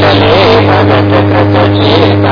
चले भगत कृत की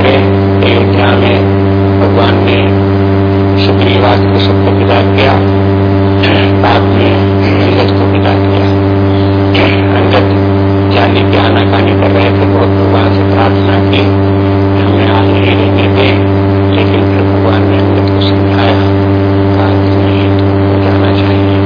करे अयोध्या में, भगवान ने सुग्रीवास को सबको विदा किया, बाद में अंगद को विदा किया। अंगद जाने के आनाकानी कर रहे थे, बहुत भगवान से प्रार्थना की। हमें आज नहीं रहने दे, लेकिन फिर भगवान ने अंगत को समझाया जाना चाहिए।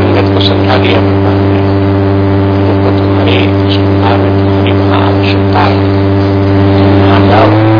अंगत को समझा दिया भगवान ने देखो तुम्हारी सुविधा में तुम्हारी वहाँ आवश्यकता है आनंद आओ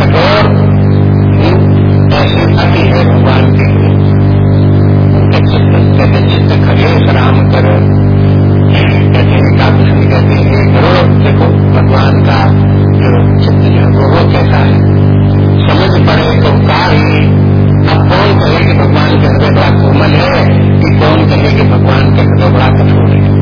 कठोर ऐसी अति है भगवान के लिए चित्त खरेश राम कर कुछ भी कहते देखो भगवान का जो चित्त जो वो कैसा है समझ पड़े तो कार ही अब कौन कहे भगवान का हृदय बड़ा कोमल है कि कौन कहे कि भगवान का हृदय बड़ा कठोर है?